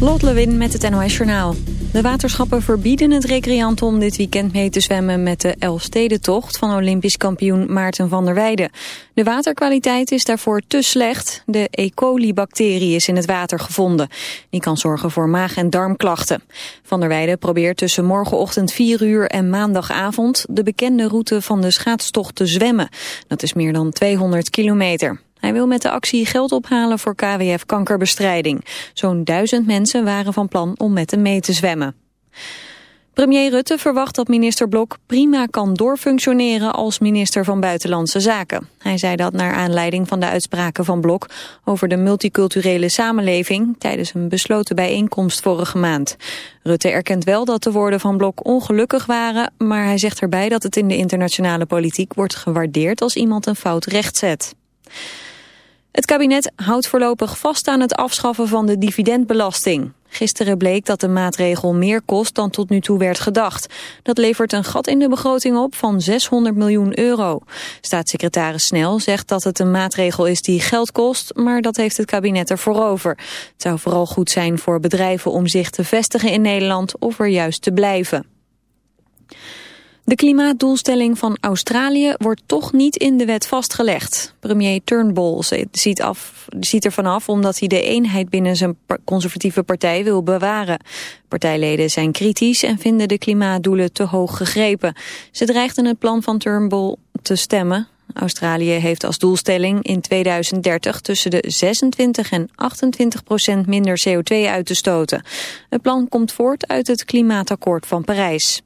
Lot Lewin met het NOS Journaal. De waterschappen verbieden het recreanten om dit weekend mee te zwemmen met de Elfstedentocht van Olympisch kampioen Maarten van der Weijden. De waterkwaliteit is daarvoor te slecht. De E. coli-bacterie is in het water gevonden. Die kan zorgen voor maag- en darmklachten. Van der Weijden probeert tussen morgenochtend 4 uur en maandagavond de bekende route van de schaatstocht te zwemmen. Dat is meer dan 200 kilometer. Hij wil met de actie geld ophalen voor KWF kankerbestrijding. Zo'n duizend mensen waren van plan om met hem mee te zwemmen. Premier Rutte verwacht dat minister Blok prima kan doorfunctioneren als minister van Buitenlandse Zaken. Hij zei dat naar aanleiding van de uitspraken van Blok over de multiculturele samenleving tijdens een besloten bijeenkomst vorige maand. Rutte erkent wel dat de woorden van Blok ongelukkig waren, maar hij zegt erbij dat het in de internationale politiek wordt gewaardeerd als iemand een fout rechtzet. Het kabinet houdt voorlopig vast aan het afschaffen van de dividendbelasting. Gisteren bleek dat de maatregel meer kost dan tot nu toe werd gedacht. Dat levert een gat in de begroting op van 600 miljoen euro. Staatssecretaris Snel zegt dat het een maatregel is die geld kost, maar dat heeft het kabinet ervoor over. Het zou vooral goed zijn voor bedrijven om zich te vestigen in Nederland of er juist te blijven. De klimaatdoelstelling van Australië wordt toch niet in de wet vastgelegd. Premier Turnbull ziet, af, ziet ervan af omdat hij de eenheid binnen zijn conservatieve partij wil bewaren. Partijleden zijn kritisch en vinden de klimaatdoelen te hoog gegrepen. Ze dreigden het plan van Turnbull te stemmen. Australië heeft als doelstelling in 2030 tussen de 26 en 28 procent minder CO2 uit te stoten. Het plan komt voort uit het klimaatakkoord van Parijs.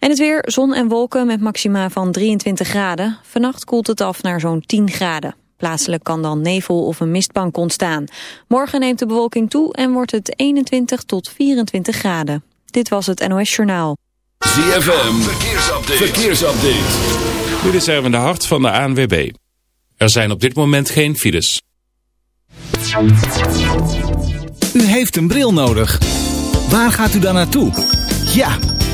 En het weer, zon en wolken met maxima van 23 graden. Vannacht koelt het af naar zo'n 10 graden. Plaatselijk kan dan nevel of een mistbank ontstaan. Morgen neemt de bewolking toe en wordt het 21 tot 24 graden. Dit was het NOS Journaal. ZFM, verkeersupdate. verkeersupdate. Dit is Erwin de Hart van de ANWB. Er zijn op dit moment geen files. U heeft een bril nodig. Waar gaat u dan naartoe? Ja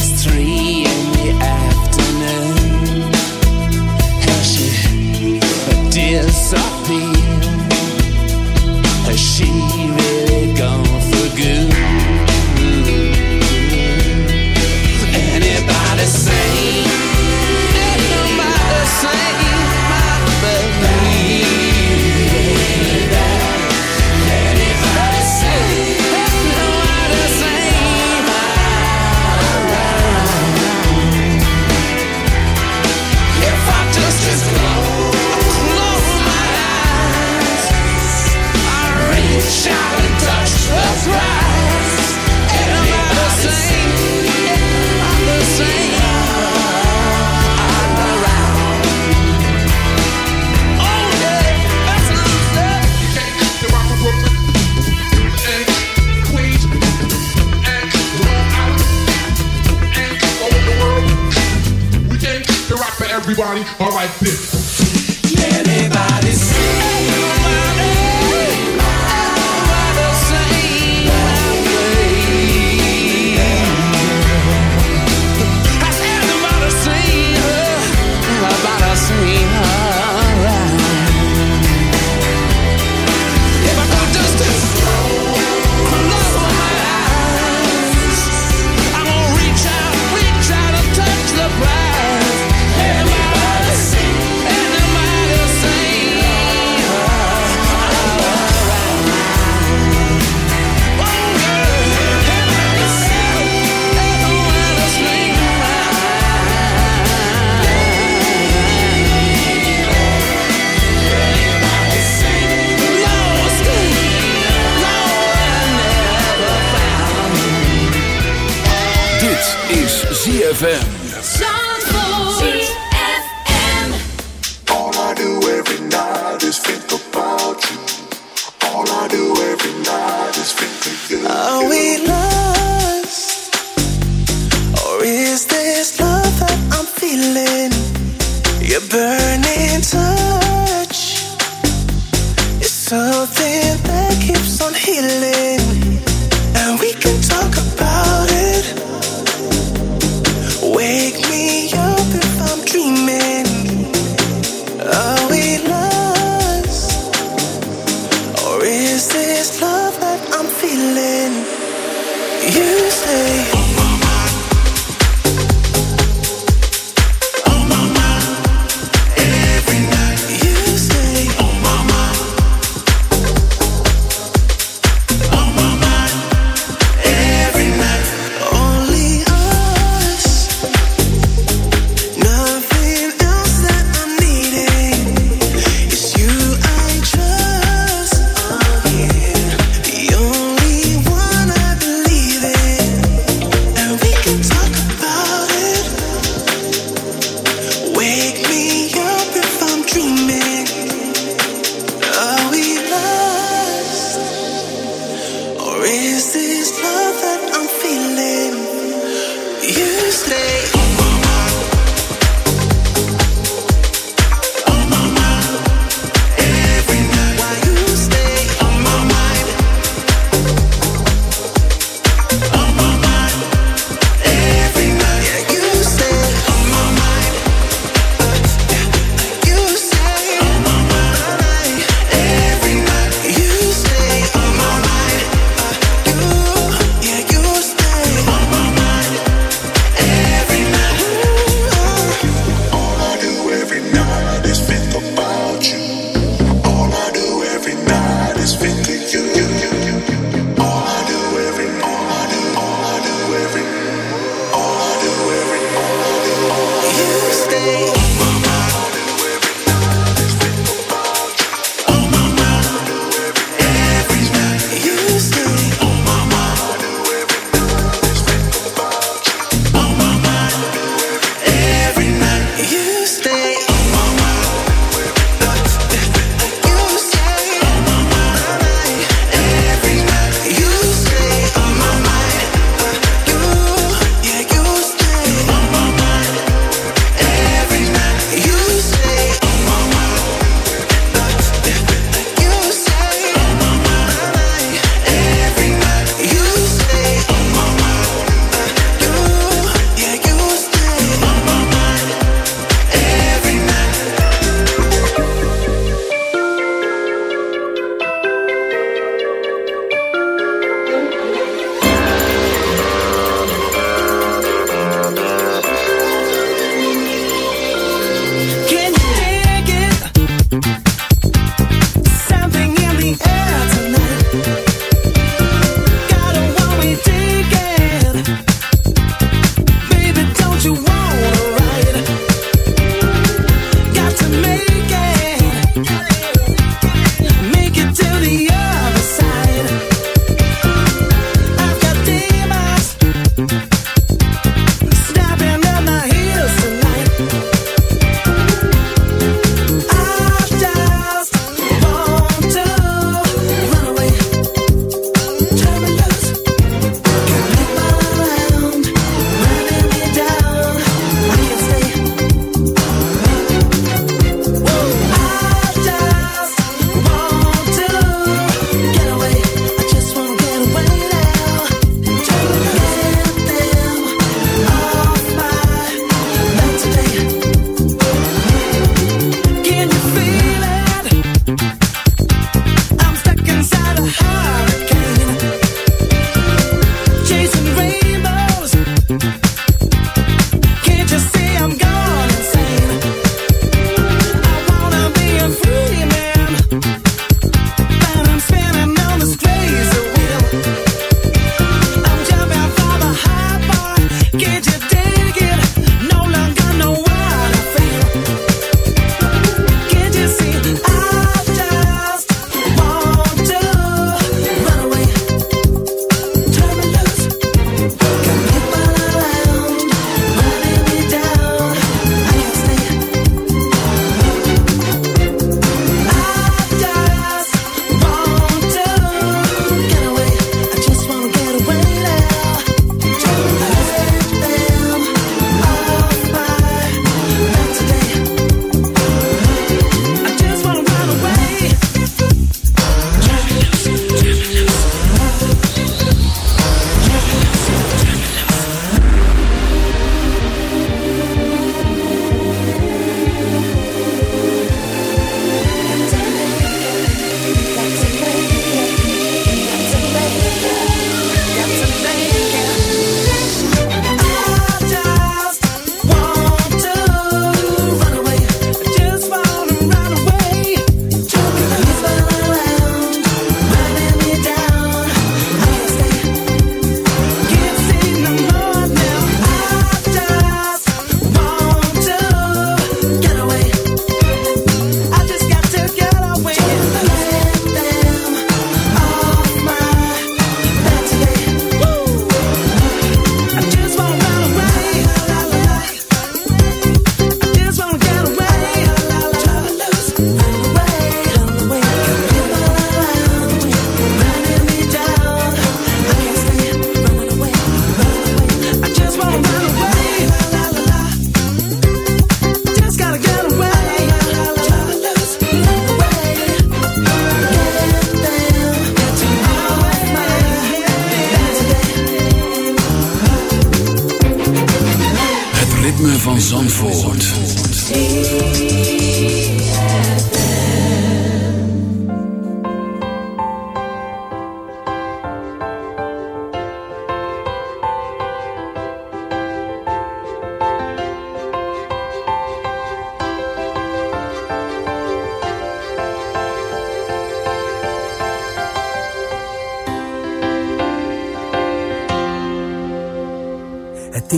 It's true. ZFM.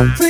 Free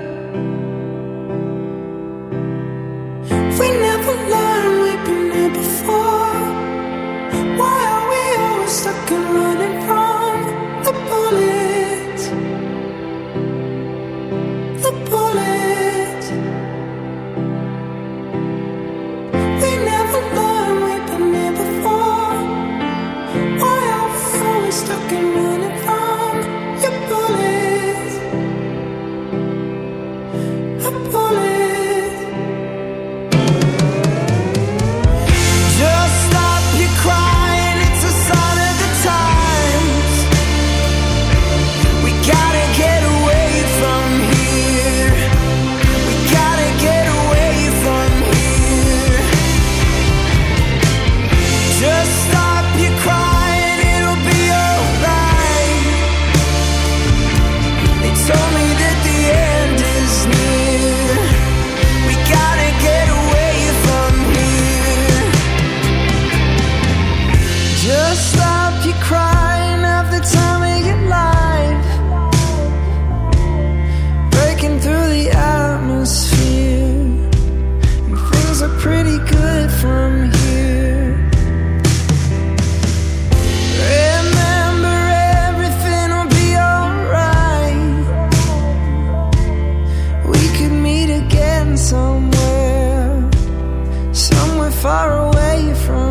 somewhere far away from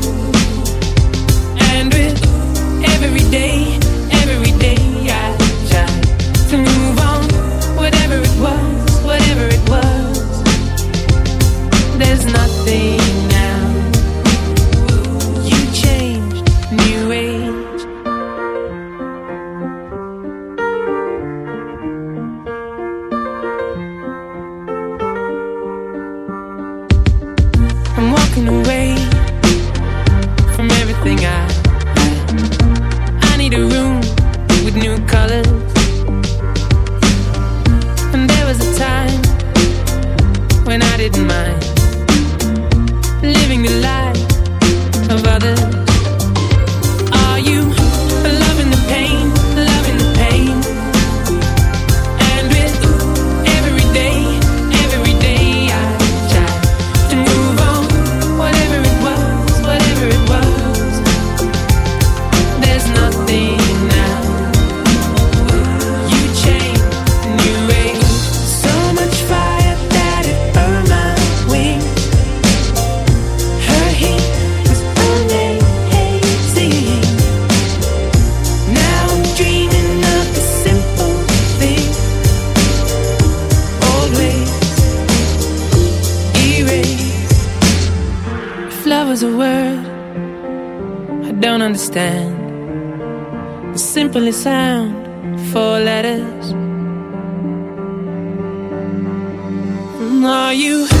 Are you?